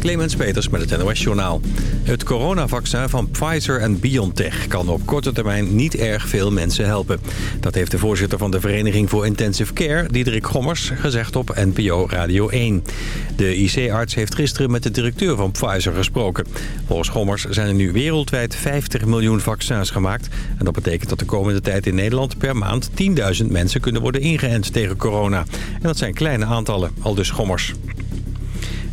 Clemens Peters met het NOS Journaal. Het coronavaccin van Pfizer en BioNTech kan op korte termijn niet erg veel mensen helpen. Dat heeft de voorzitter van de Vereniging voor Intensive Care, Diederik Gommers, gezegd op NPO Radio 1. De IC-arts heeft gisteren met de directeur van Pfizer gesproken. Volgens Gommers zijn er nu wereldwijd 50 miljoen vaccins gemaakt. En dat betekent dat de komende tijd in Nederland per maand 10.000 mensen kunnen worden ingeënt tegen corona. En dat zijn kleine aantallen, al dus Gommers.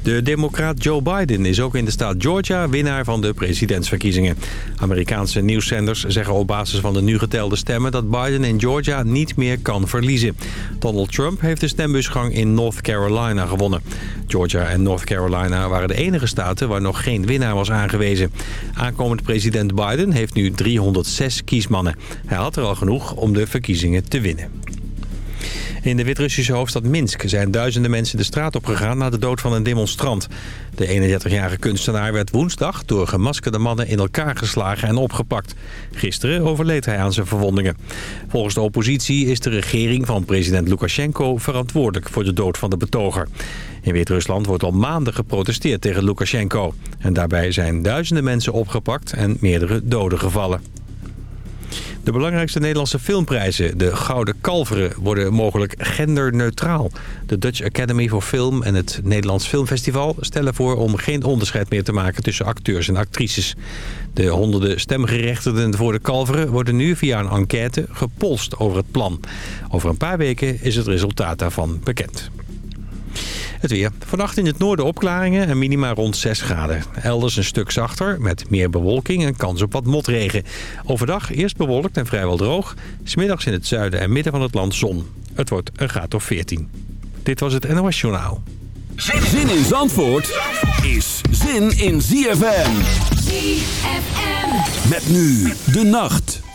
De democraat Joe Biden is ook in de staat Georgia winnaar van de presidentsverkiezingen. Amerikaanse nieuwszenders zeggen op basis van de nu getelde stemmen... dat Biden in Georgia niet meer kan verliezen. Donald Trump heeft de stembusgang in North Carolina gewonnen. Georgia en North Carolina waren de enige staten waar nog geen winnaar was aangewezen. Aankomend president Biden heeft nu 306 kiesmannen. Hij had er al genoeg om de verkiezingen te winnen. In de Wit-Russische hoofdstad Minsk zijn duizenden mensen de straat opgegaan na de dood van een demonstrant. De 31-jarige kunstenaar werd woensdag door gemaskerde mannen in elkaar geslagen en opgepakt. Gisteren overleed hij aan zijn verwondingen. Volgens de oppositie is de regering van president Lukashenko verantwoordelijk voor de dood van de betoger. In Wit-Rusland wordt al maanden geprotesteerd tegen Lukashenko. En daarbij zijn duizenden mensen opgepakt en meerdere doden gevallen. De belangrijkste Nederlandse filmprijzen, de Gouden Kalveren, worden mogelijk genderneutraal. De Dutch Academy for Film en het Nederlands Filmfestival stellen voor om geen onderscheid meer te maken tussen acteurs en actrices. De honderden stemgerechtigden voor de Kalveren worden nu via een enquête gepolst over het plan. Over een paar weken is het resultaat daarvan bekend. Het weer. Vannacht in het noorden opklaringen en minima rond 6 graden. Elders een stuk zachter met meer bewolking en kans op wat motregen. Overdag eerst bewolkt en vrijwel droog. Smiddags in het zuiden en midden van het land zon. Het wordt een graad of 14. Dit was het NOS Journaal. Zin in Zandvoort is zin in ZFM. ZFM. Met nu de nacht.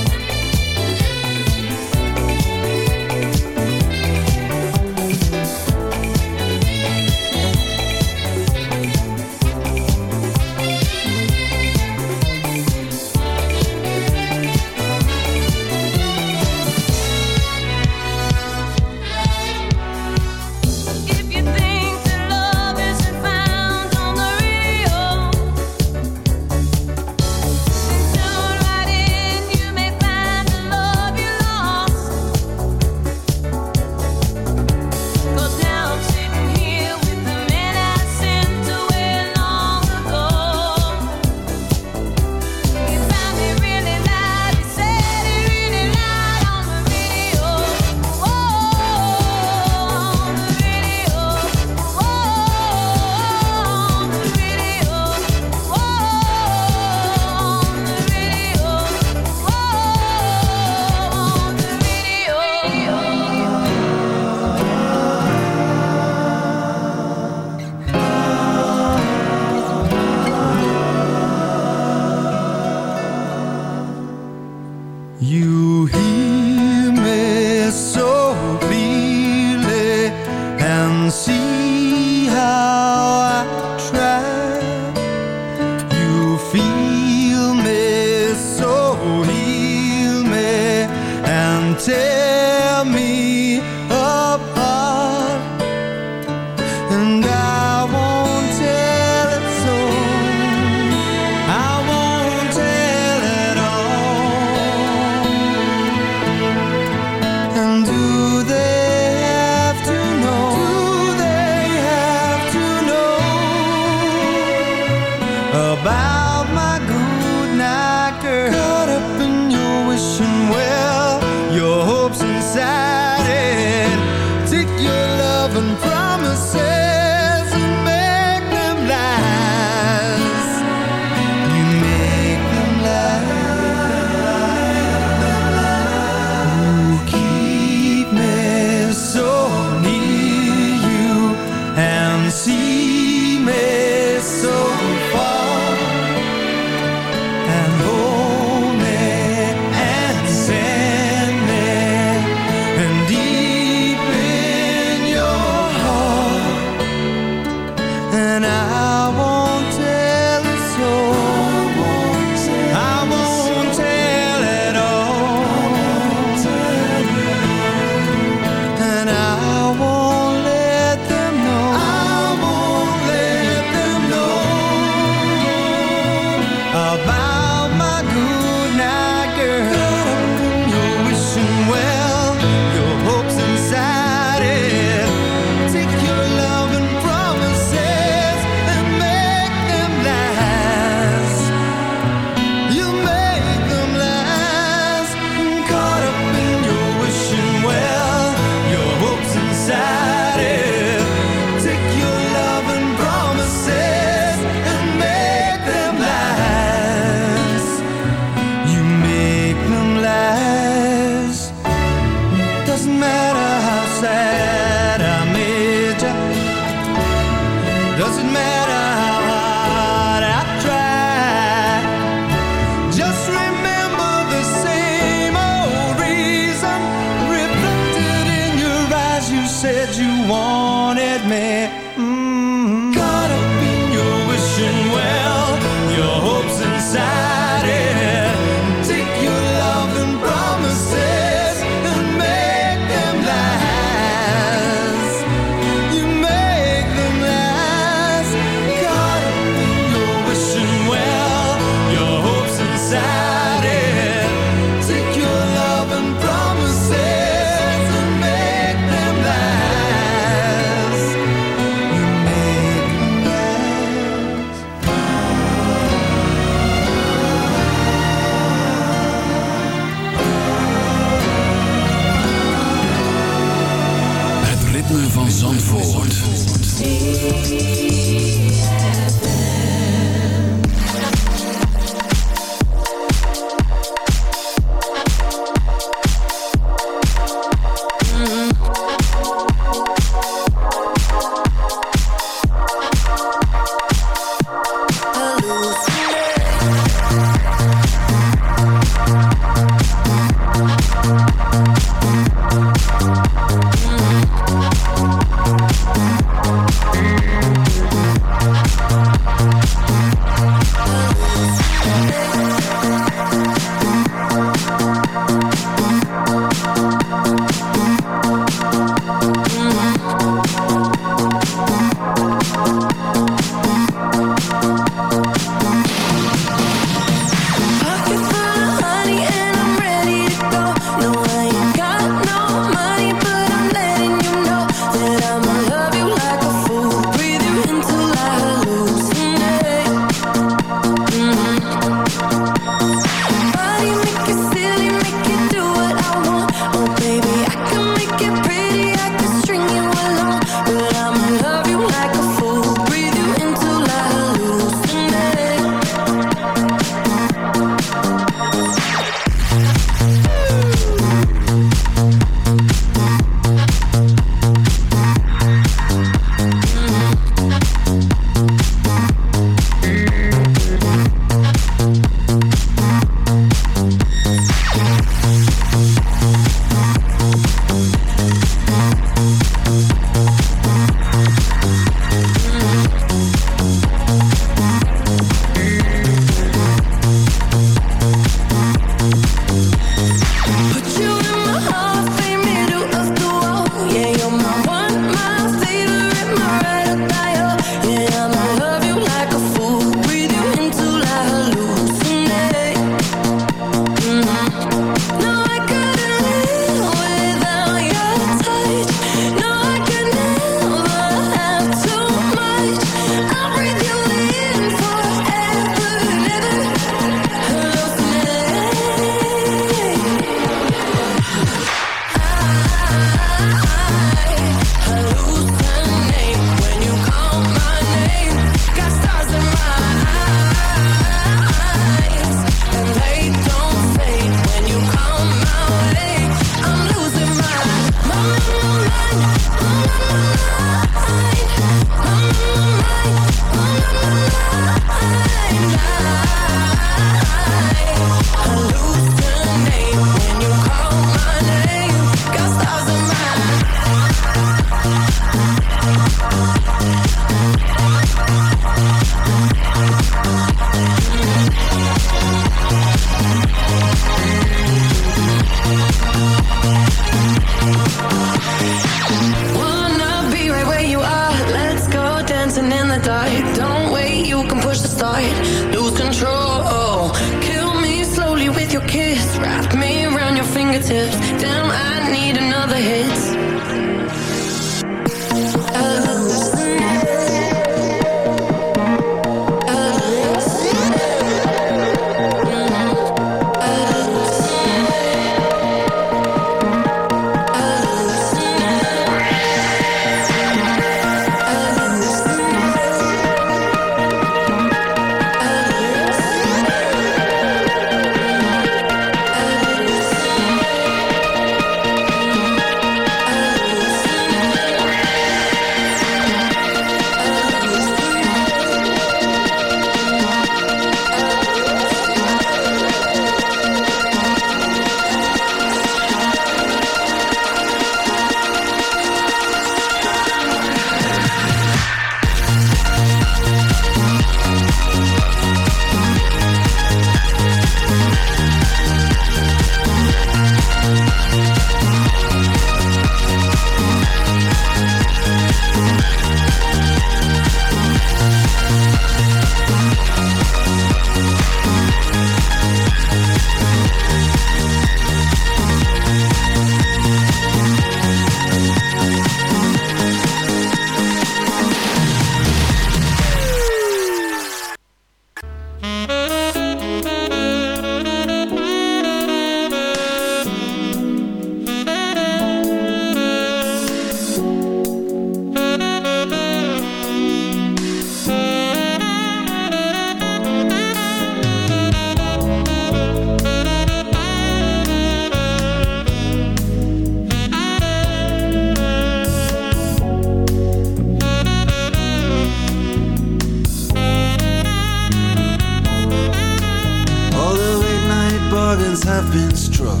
balance have been struck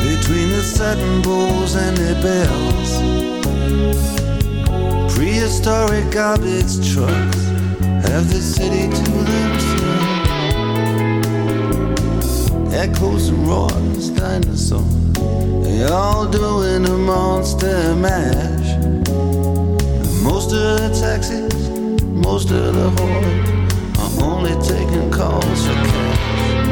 between the satin bowls and their bells. Prehistoric garbage trucks have the city to themselves. Echoes and roars, dinosaurs, they all doing a monster mash. Most of the taxis, most of the whores are only taking calls for cash.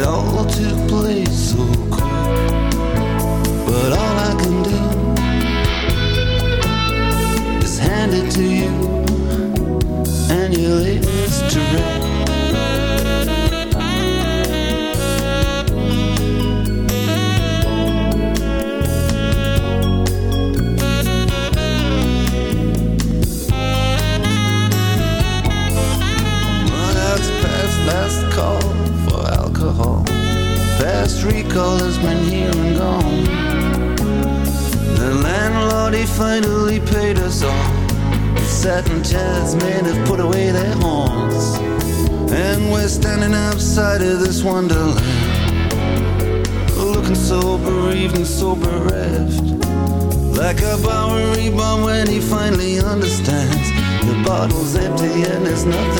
it all too wonderland. Looking so bereaved and so bereft Like a Bowery bomb when he finally understands The bottle's empty and there's nothing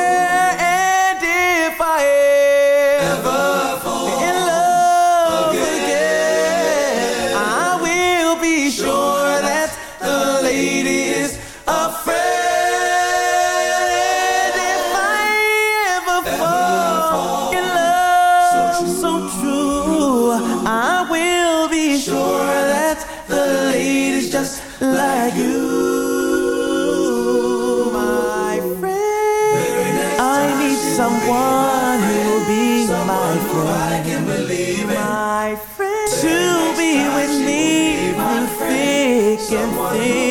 faê. To be with me through thick and thin.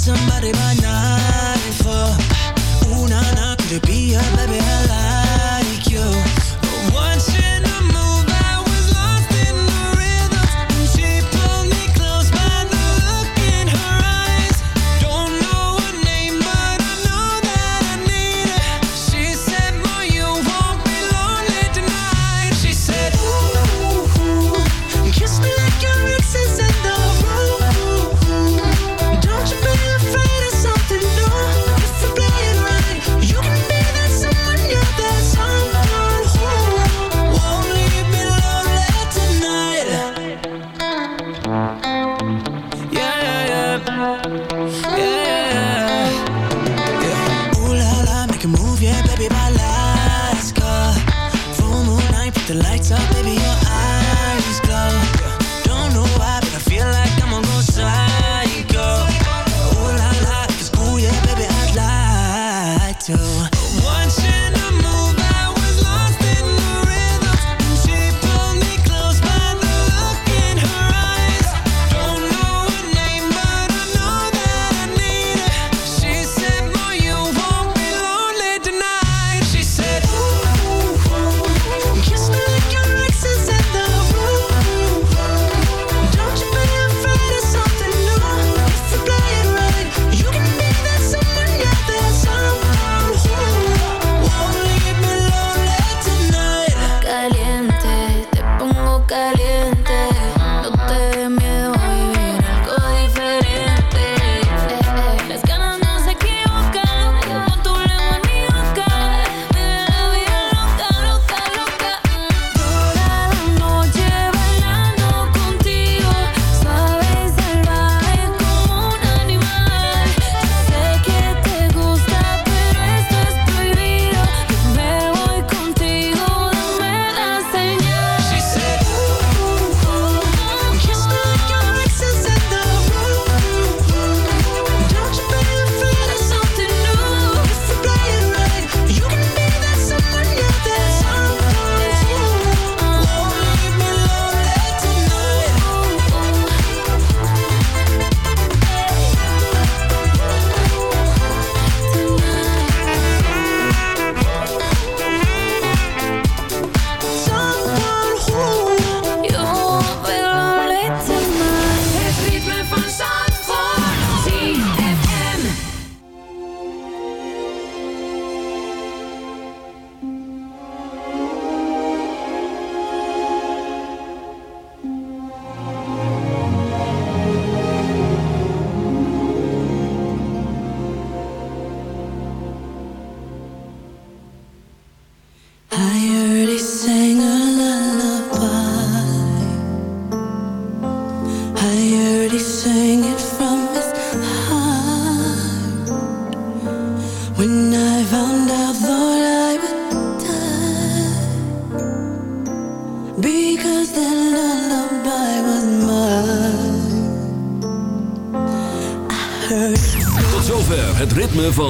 somebody by nightfall. Oh. Ooh, for Una could it be a baby alive